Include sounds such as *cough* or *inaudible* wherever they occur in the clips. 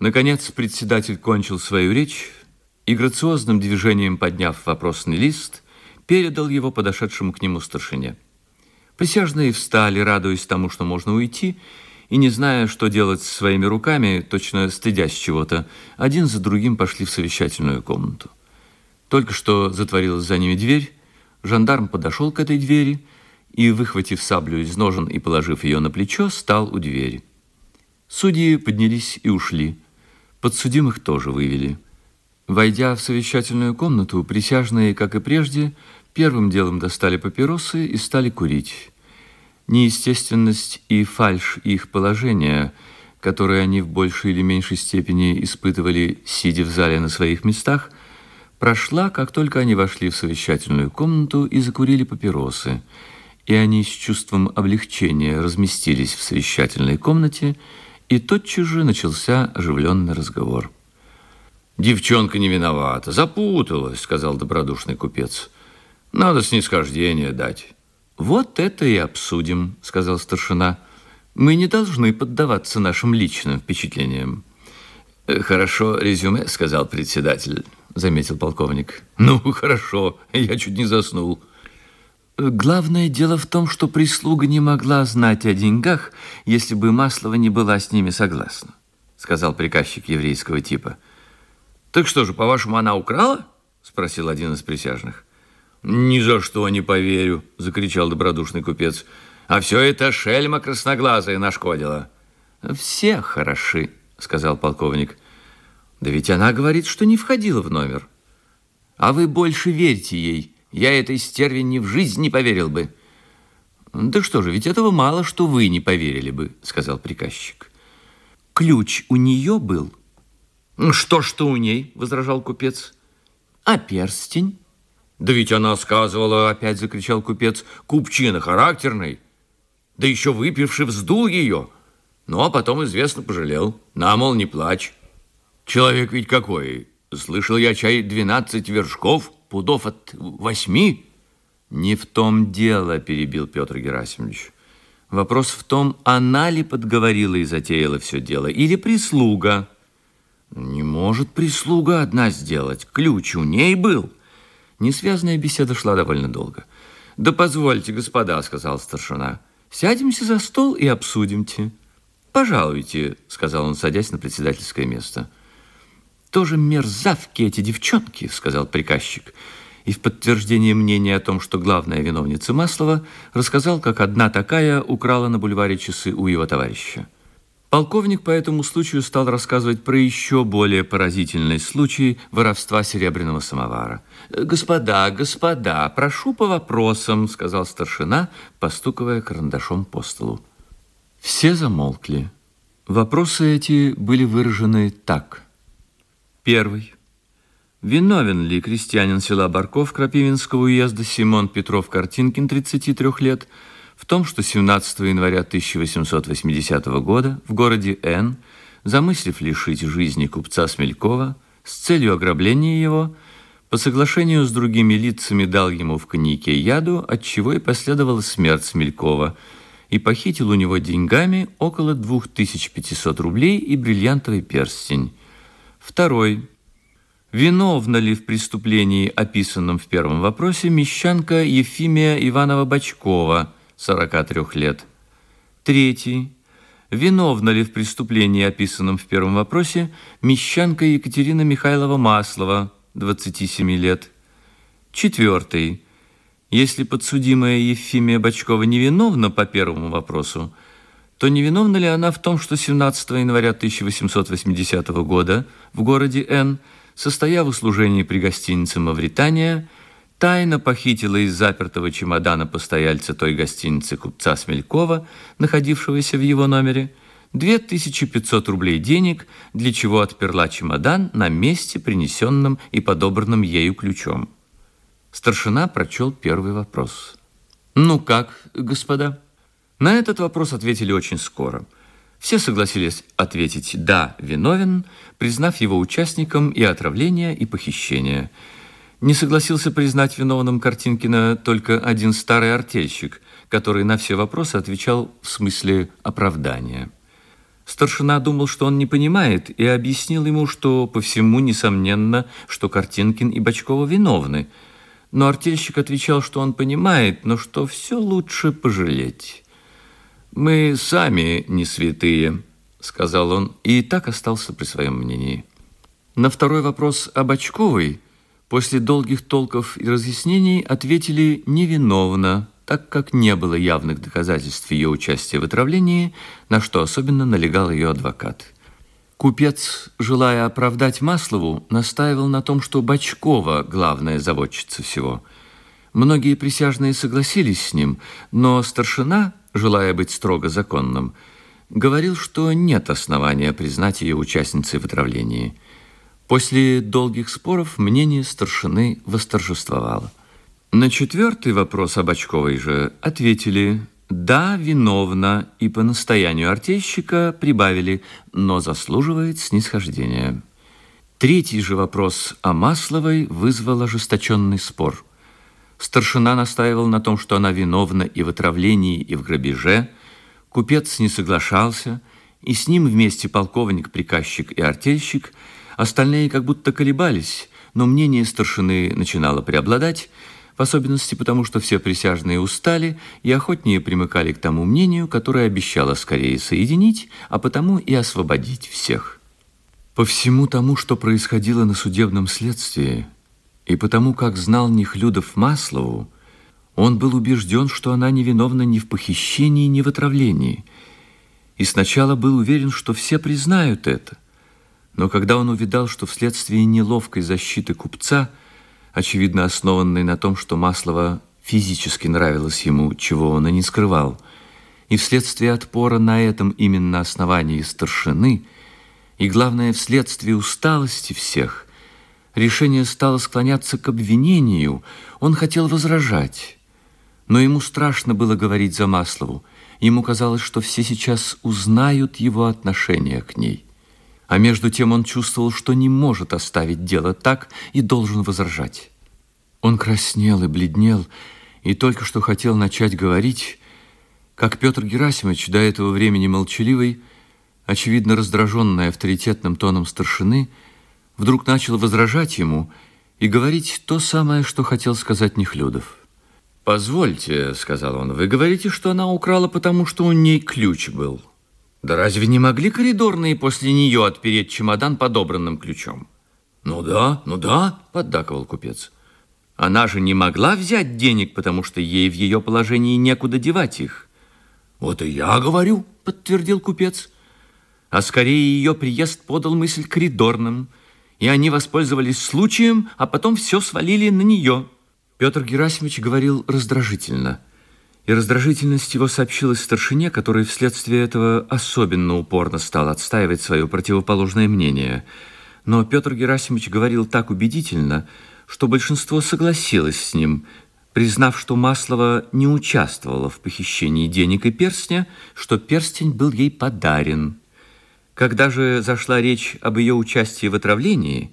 Наконец председатель кончил свою речь и, грациозным движением подняв вопросный лист, передал его подошедшему к нему старшине. Присяжные встали, радуясь тому, что можно уйти, и, не зная, что делать своими руками, точно стыдясь чего-то, один за другим пошли в совещательную комнату. Только что затворилась за ними дверь, жандарм подошел к этой двери и, выхватив саблю из ножен и положив ее на плечо, стал у двери. Судьи поднялись и ушли. Подсудимых тоже вывели. Войдя в совещательную комнату, присяжные, как и прежде, первым делом достали папиросы и стали курить. Неестественность и фальшь их положения, которые они в большей или меньшей степени испытывали, сидя в зале на своих местах, прошла, как только они вошли в совещательную комнату и закурили папиросы, и они с чувством облегчения разместились в совещательной комнате, и тотчас же начался оживленный разговор. «Девчонка не виновата, запуталась», — сказал добродушный купец. «Надо снисхождение дать». «Вот это и обсудим», — сказал старшина. «Мы не должны поддаваться нашим личным впечатлениям». «Э, «Хорошо резюме», — сказал председатель, — заметил полковник. «Ну, хорошо, я чуть не заснул». Главное дело в том, что прислуга не могла знать о деньгах, если бы Маслова не была с ними согласна, сказал приказчик еврейского типа. Так что же, по-вашему, она украла? спросил один из присяжных. Ни за что не поверю, закричал добродушный купец. А все это шельма красноглазая нашкодила. Все хороши, сказал полковник. Да ведь она говорит, что не входила в номер. А вы больше верьте ей. Я этой стерве ни в жизнь не поверил бы. Да что же, ведь этого мало, что вы не поверили бы, сказал приказчик. Ключ у нее был. Что что у ней, возражал купец. А перстень? Да ведь она сказывала, опять закричал купец, купчина характерный. Да еще выпивший вздул ее. Ну, а потом, известно, пожалел. На, мол, не плачь. Человек ведь какой. Слышал я чай двенадцать вершков пудов от восьми? Не в том дело, перебил Петр Герасимович. Вопрос в том, она ли подговорила и затеяла все дело, или прислуга. Не может прислуга одна сделать. Ключ у ней был. Несвязная беседа шла довольно долго. «Да позвольте, господа», — сказал старшина. «Сядемся за стол и обсудимте». «Пожалуйте», — сказал он, садясь на председательское место тоже мерзавки эти девчонки», — сказал приказчик. И в подтверждение мнения о том, что главная виновница Маслова, рассказал, как одна такая украла на бульваре часы у его товарища. Полковник по этому случаю стал рассказывать про еще более поразительный случай воровства серебряного самовара. «Господа, господа, прошу по вопросам», — сказал старшина, постукивая карандашом по столу. Все замолкли. Вопросы эти были выражены так — Первый. Виновен ли крестьянин села Барков Крапивинского уезда Симон Петров Картинкин, 33 лет, в том, что 17 января 1880 года в городе Н, замыслив лишить жизни купца Смелькова с целью ограбления его, по соглашению с другими лицами дал ему в коньяке яду, от чего и последовала смерть Смелькова, и похитил у него деньгами около 2500 рублей и бриллиантовый перстень. Второй. Виновна ли в преступлении, описанном в первом вопросе, мещанка Ефимия Иванова-Бочкова, 43 лет? Третий. Виновна ли в преступлении, описанном в первом вопросе, мещанка Екатерина Михайлова-Маслова, 27 лет? Четвертый. Если подсудимая Ефимия Бочкова невиновна по первому вопросу, то невиновна ли она в том, что 17 января 1880 года в городе Н, состояв в служении при гостинице «Мавритания», тайно похитила из запертого чемодана постояльца той гостиницы купца Смелькова, находившегося в его номере, 2500 рублей денег, для чего отперла чемодан на месте, принесенном и подобранном ею ключом. Старшина прочел первый вопрос. «Ну как, господа?» На этот вопрос ответили очень скоро. Все согласились ответить «да, виновен», признав его участником и отравления, и похищения. Не согласился признать виновным Картинкина только один старый артельщик, который на все вопросы отвечал в смысле оправдания. Старшина думал, что он не понимает, и объяснил ему, что по всему несомненно, что Картинкин и Бочкова виновны. Но артельщик отвечал, что он понимает, но что все лучше пожалеть. «Мы сами не святые», — сказал он, и так остался при своем мнении. На второй вопрос о Бочковой после долгих толков и разъяснений ответили «невиновно», так как не было явных доказательств ее участия в отравлении, на что особенно налегал ее адвокат. Купец, желая оправдать Маслову, настаивал на том, что Бочкова главная заводчица всего. Многие присяжные согласились с ним, но старшина, желая быть строго законным, говорил, что нет основания признать ее участницей в отравлении. После долгих споров мнение старшины восторжествовало. На четвертый вопрос об Очковой же ответили «да, виновна» и по настоянию артельщика прибавили «но заслуживает снисхождения». Третий же вопрос о Масловой вызвал ожесточенный спор. Старшина настаивал на том, что она виновна и в отравлении, и в грабеже. Купец не соглашался, и с ним вместе полковник, приказчик и артельщик. Остальные как будто колебались, но мнение старшины начинало преобладать, в особенности потому, что все присяжные устали и охотнее примыкали к тому мнению, которое обещало скорее соединить, а потому и освободить всех. По всему тому, что происходило на судебном следствии, и потому, как знал Нехлюдов Маслову, он был убежден, что она невиновна ни в похищении, ни в отравлении, и сначала был уверен, что все признают это. Но когда он увидал, что вследствие неловкой защиты купца – очевидно основанный на том, что Маслова физически нравилось ему, чего он и не скрывал. И вследствие отпора на этом именно основании старшины, и, главное, вследствие усталости всех, решение стало склоняться к обвинению, он хотел возражать. Но ему страшно было говорить за Маслову. Ему казалось, что все сейчас узнают его отношение к ней. А между тем он чувствовал, что не может оставить дело так и должен возражать. Он краснел и бледнел, и только что хотел начать говорить, как Петр Герасимович, до этого времени молчаливый, очевидно раздраженный авторитетным тоном старшины, вдруг начал возражать ему и говорить то самое, что хотел сказать Нехлюдов. «Позвольте», — сказал он, — «вы говорите, что она украла, потому что у ней ключ был». Да разве не могли коридорные после нее отпереть чемодан подобранным ключом? Ну да, ну да, поддакивал купец. Она же не могла взять денег, потому что ей в ее положении некуда девать их. Вот и я говорю, подтвердил купец. А скорее ее приезд подал мысль коридорным, и они воспользовались случаем, а потом все свалили на нее. Петр Герасимович говорил раздражительно – и раздражительность его сообщилась старшине, который вследствие этого особенно упорно стал отстаивать свое противоположное мнение. Но Петр Герасимович говорил так убедительно, что большинство согласилось с ним, признав, что Маслова не участвовала в похищении денег и перстня, что перстень был ей подарен. Когда же зашла речь об ее участии в отравлении,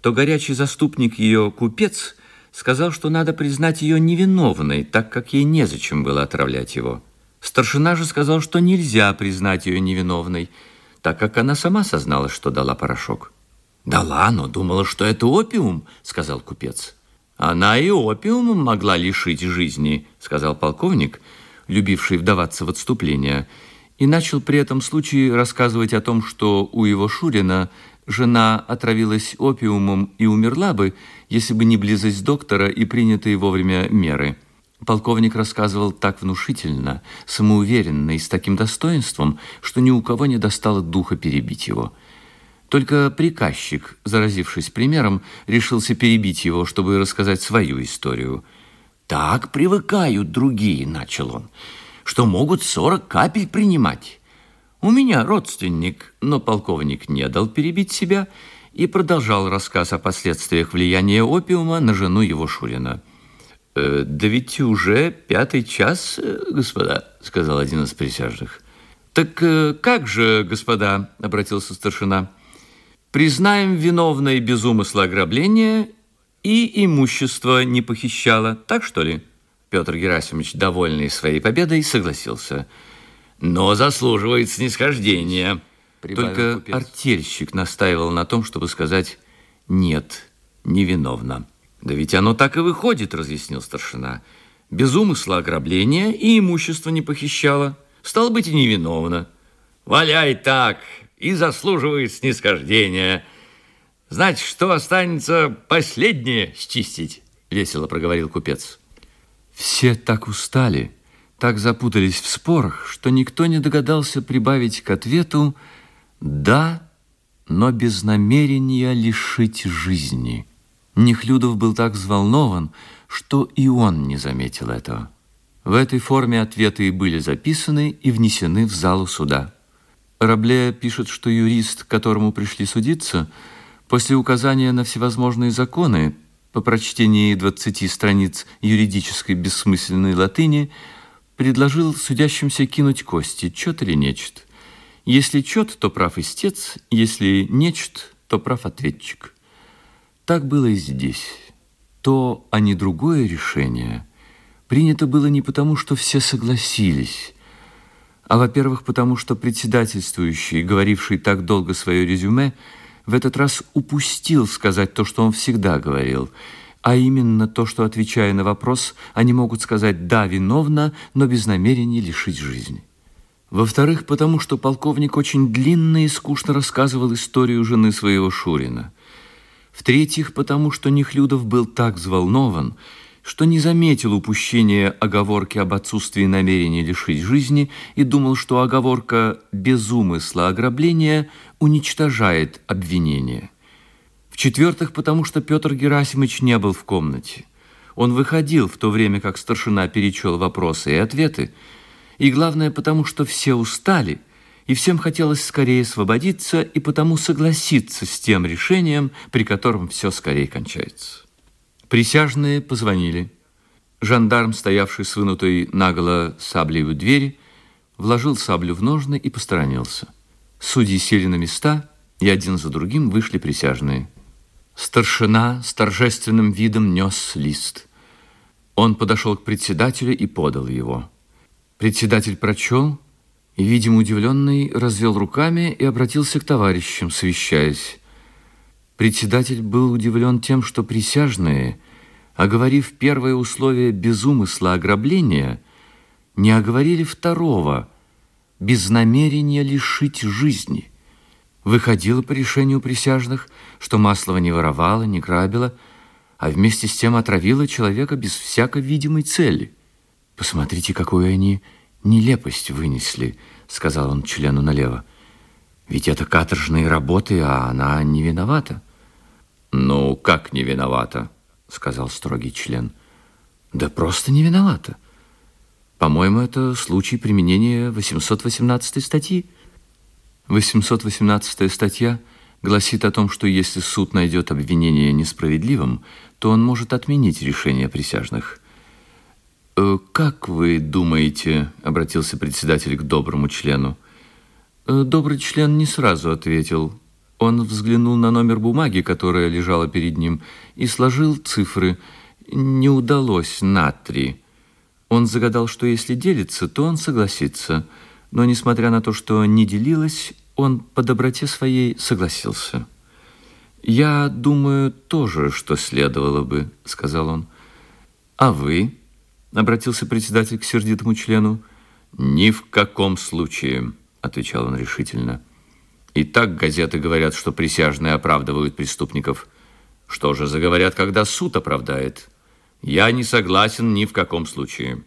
то горячий заступник ее купец – сказал, что надо признать ее невиновной, так как ей незачем было отравлять его. Старшина же сказал, что нельзя признать ее невиновной, так как она сама созналась, что дала порошок. «Дала, но думала, что это опиум», — сказал купец. «Она и опиумом могла лишить жизни», — сказал полковник, любивший вдаваться в отступление, и начал при этом случае рассказывать о том, что у его Шурина жена отравилась опиумом и умерла бы, если бы не близость доктора и принятые вовремя меры. Полковник рассказывал так внушительно, самоуверенно и с таким достоинством, что ни у кого не достало духа перебить его. Только приказчик, заразившись примером, решился перебить его, чтобы рассказать свою историю. «Так привыкают другие», — начал он, — «что могут сорок капель принимать». У меня родственник, но полковник не дал перебить себя и продолжал рассказ о последствиях влияния опиума на жену его Шурина. «Э, «Да ведь уже пятый час, э, господа», — сказал один из присяжных. «Так э, как же, господа», — обратился старшина, «признаем виновное без умысла ограбления и имущество не похищало, так что ли?» Петр Герасимович, довольный своей победой, согласился – но заслуживает снисхождения. Только купец. артельщик настаивал на том, чтобы сказать «нет, невиновна». «Да ведь оно так и выходит», — разъяснил старшина. «Без умысла ограбления и имущество не похищало. Стало быть, и невиновна. Валяй так, и заслуживает снисхождения. Значит, что останется последнее счистить?» — весело проговорил купец. Все так устали, так запутались в спорах, что никто не догадался прибавить к ответу «да», но без намерения лишить жизни. Нехлюдов был так взволнован, что и он не заметил этого. В этой форме ответы и были записаны и внесены в залу суда. Рабле пишет, что юрист, к которому пришли судиться, после указания на всевозможные законы, по прочтении 20 страниц юридической бессмысленной латыни, предложил судящимся кинуть кости, чет или нечет. Если чет, то прав истец, если нечет, то прав ответчик. Так было и здесь. То, а не другое решение, принято было не потому, что все согласились, а, во-первых, потому что председательствующий, говоривший так долго свое резюме, в этот раз упустил сказать то, что он всегда говорил, а именно то, что, отвечая на вопрос, они могут сказать «да, виновна», но без намерения лишить жизни. Во-вторых, потому что полковник очень длинно и скучно рассказывал историю жены своего Шурина. В-третьих, потому что Нехлюдов был так взволнован, что не заметил упущения оговорки об отсутствии намерения лишить жизни и думал, что оговорка «без умысла ограбления» уничтожает обвинение. В-четвертых, потому что Петр Герасимович не был в комнате. Он выходил в то время, как старшина перечел вопросы и ответы, и главное, потому что все устали, и всем хотелось скорее освободиться и потому согласиться с тем решением, при котором все скорее кончается. Присяжные позвонили. Жандарм, стоявший с вынутой наголо саблей у двери, вложил саблю в ножны и посторонился. Судьи сели на места, и один за другим вышли присяжные. Старшина с торжественным видом нес лист. Он подошел к председателю и подал его. Председатель прочел и, видимо, удивленный, развел руками и обратился к товарищам, совещаясь. Председатель был удивлен тем, что присяжные, оговорив первое условие без умысла ограбления, не оговорили второго, без намерения лишить жизни. Выходило по решению присяжных, что Маслова не воровала, не грабила, а вместе с тем отравила человека без всякой видимой цели. «Посмотрите, какую они нелепость вынесли», — сказал он члену налево. Ведь это каторжные работы, а она не виновата. Ну, как не виновата? Сказал строгий член. Да просто не виновата. По-моему, это случай применения 818 статьи. 818 статья гласит о том, что если суд найдет обвинение несправедливым, то он может отменить решение присяжных. «Э, «Как вы думаете?» — обратился председатель к доброму члену. Э, добрый член не сразу ответил. Он взглянул на номер бумаги, которая лежала перед ним, и сложил цифры. Не удалось на три. Он загадал, что если делится, то он согласится. Но, несмотря на то, что не делилось, он по доброте своей согласился. «Я думаю тоже, что следовало бы», — сказал он. «А вы?» — обратился председатель к сердитому члену. «Ни в каком случае» отвечал он решительно. И так газеты говорят, что присяжные оправдывают преступников. Что же заговорят, когда суд оправдает? Я не согласен ни в каком случае.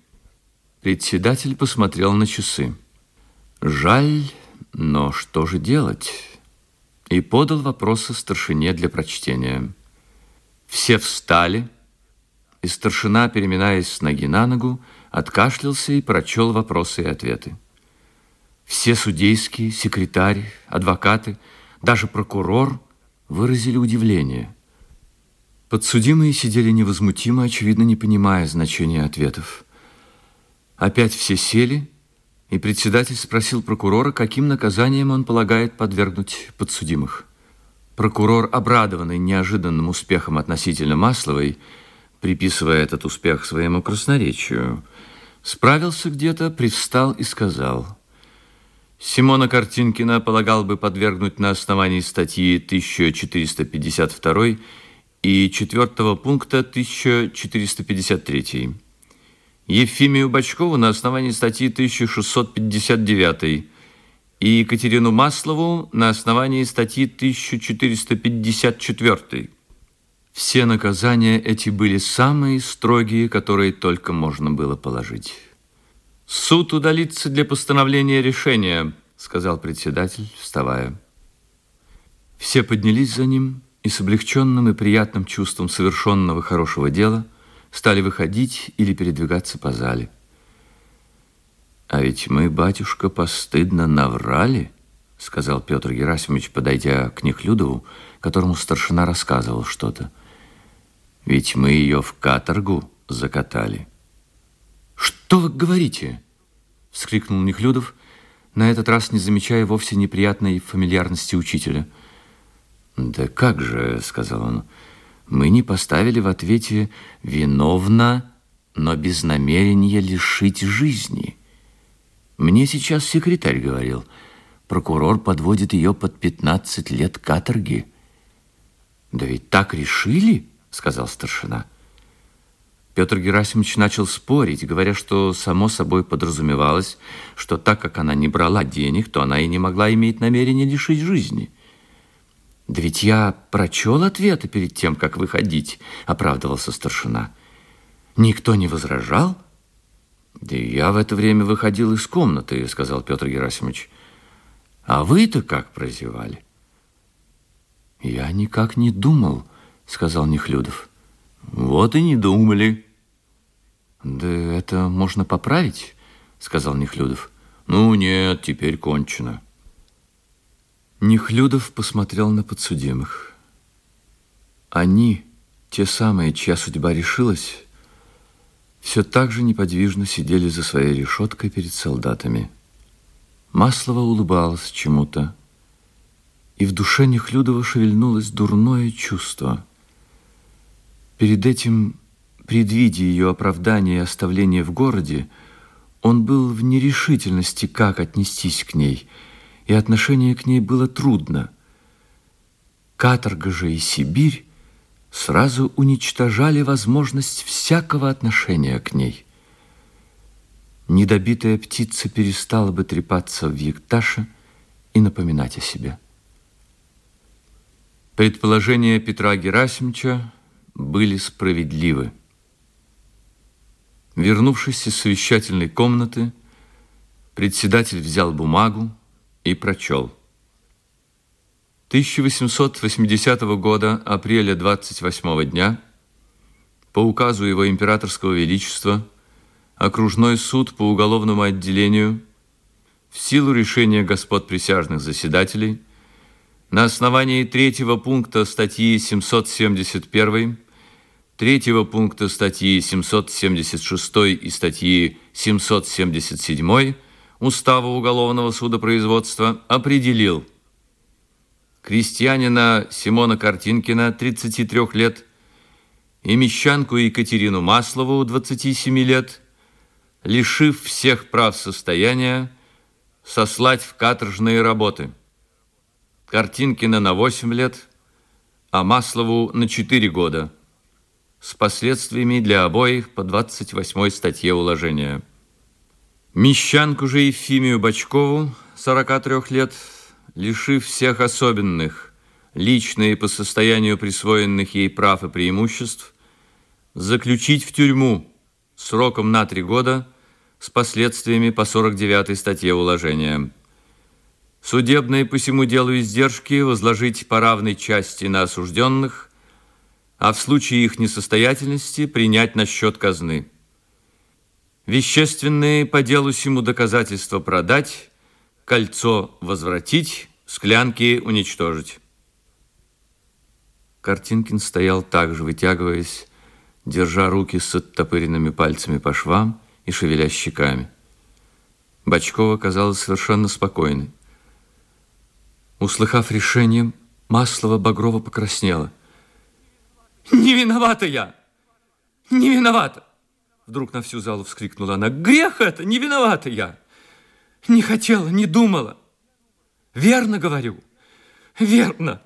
Председатель посмотрел на часы. Жаль, но что же делать? И подал вопросы старшине для прочтения. Все встали, и старшина, переминаясь с ноги на ногу, откашлялся и прочел вопросы и ответы. Все судейские, секретарь, адвокаты, даже прокурор выразили удивление. Подсудимые сидели невозмутимо, очевидно, не понимая значения ответов. Опять все сели, и председатель спросил прокурора, каким наказанием он полагает подвергнуть подсудимых. Прокурор, обрадованный неожиданным успехом относительно Масловой, приписывая этот успех своему красноречию, справился где-то, привстал и сказал – Симона Картинкина полагал бы подвергнуть на основании статьи 1452 и 4 пункта 1453. Ефимию Бачкову на основании статьи 1659 и Екатерину Маслову на основании статьи 1454. Все наказания эти были самые строгие, которые только можно было положить. «Суд удалится для постановления решения», — сказал председатель, вставая. Все поднялись за ним и с облегченным и приятным чувством совершенного хорошего дела стали выходить или передвигаться по зале. «А ведь мы, батюшка, постыдно наврали», — сказал Петр Герасимович, подойдя к Нехлюдову, которому старшина рассказывал что-то. «Ведь мы ее в каторгу закатали». «Что вы говорите?» — вскрикнул Нехлюдов, на этот раз не замечая вовсе неприятной фамильярности учителя. «Да как же», — сказал он, — «мы не поставили в ответе «виновна, но без намерения лишить жизни». Мне сейчас секретарь говорил, прокурор подводит ее под 15 лет каторги». «Да ведь так решили?» — сказал старшина. Петр Герасимович начал спорить, говоря, что само собой подразумевалось, что так как она не брала денег, то она и не могла иметь намерения лишить жизни. «Да ведь я прочел ответы перед тем, как выходить», — оправдывался старшина. «Никто не возражал?» «Да я в это время выходил из комнаты», — сказал Петр Герасимович. «А вы-то как прозевали?» «Я никак не думал», — сказал Нехлюдов. «Вот и не думали», «Да это можно поправить», — сказал Нехлюдов. «Ну нет, теперь кончено». Нехлюдов посмотрел на подсудимых. Они, те самые, чья судьба решилась, все так же неподвижно сидели за своей решеткой перед солдатами. Маслова улыбалась чему-то, и в душе Нехлюдова шевельнулось дурное чувство. Перед этим Предвидя ее оправдание и оставление в городе, он был в нерешительности, как отнестись к ней, и отношение к ней было трудно. Каторга же и Сибирь сразу уничтожали возможность всякого отношения к ней. Недобитая птица перестала бы трепаться в Екташе и напоминать о себе. Предположения Петра Герасимовича были справедливы. Вернувшись из совещательной комнаты, председатель взял бумагу и прочел. 1880 года, апреля 28 дня, по указу его императорского величества, окружной суд по уголовному отделению в силу решения господ присяжных заседателей на основании третьего пункта статьи 771 третьего пункта статьи 776 и статьи 777 Устава уголовного судопроизводства определил крестьянина Симона Картинкина, 33 лет, и мещанку Екатерину Маслову, 27 лет, лишив всех прав состояния, сослать в каторжные работы. Картинкина на 8 лет, а Маслову на 4 года – с последствиями для обоих по 28 статье уложения. Мещанку же Ефимию Бачкову, 43 лет, лишив всех особенных, личные по состоянию присвоенных ей прав и преимуществ, заключить в тюрьму сроком на три года с последствиями по 49 статье уложения. Судебные по всему делу издержки возложить по равной части на осужденных а в случае их несостоятельности принять на счет казны. Вещественные по делу сему доказательства продать, кольцо возвратить, склянки уничтожить. Картинкин стоял также, вытягиваясь, держа руки с оттопыренными пальцами по швам и шевеля щеками. Бочкова казалась совершенно спокойной. Услыхав решение, Маслова Багрова покраснела. *laughs* Не виновата я! Не виновата! Вдруг на всю залу вскрикнула она. Грех это! Не виновата я! Не хотела, не думала. Верно говорю. Верно.